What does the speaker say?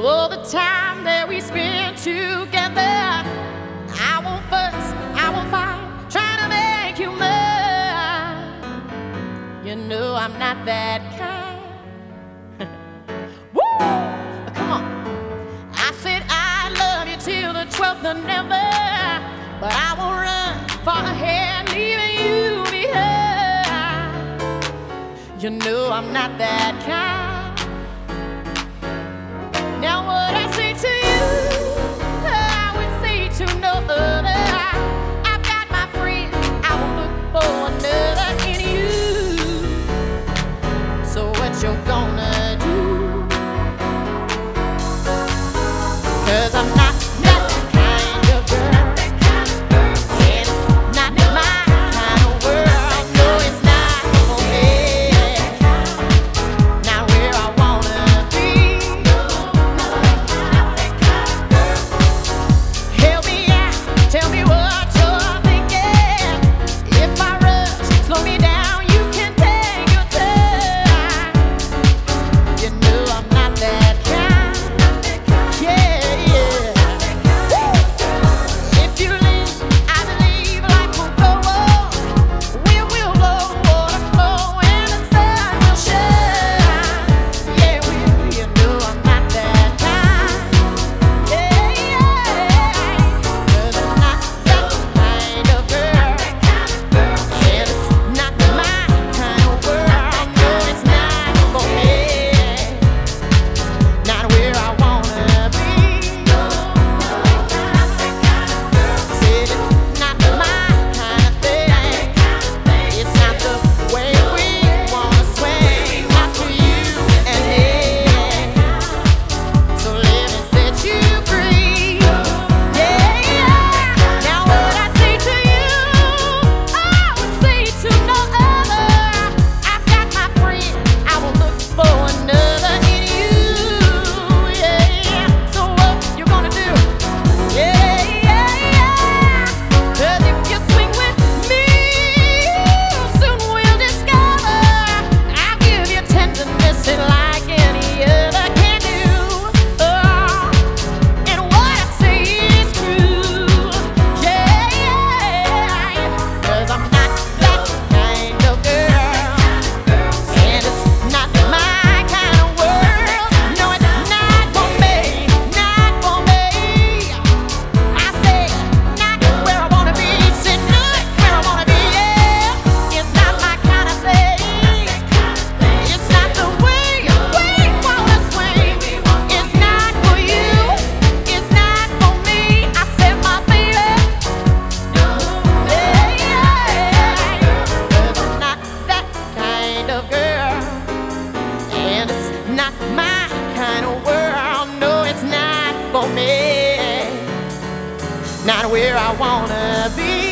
all the time that we spend together. I won't fuss, I won't fight, trying to make you mine. You know I'm not that kind. Woo! Come on. I said I love you till the 12th of never, but I won't run far ahead, leaving you behind. You know I'm not that kind. 就 for me. Not where I wanna be.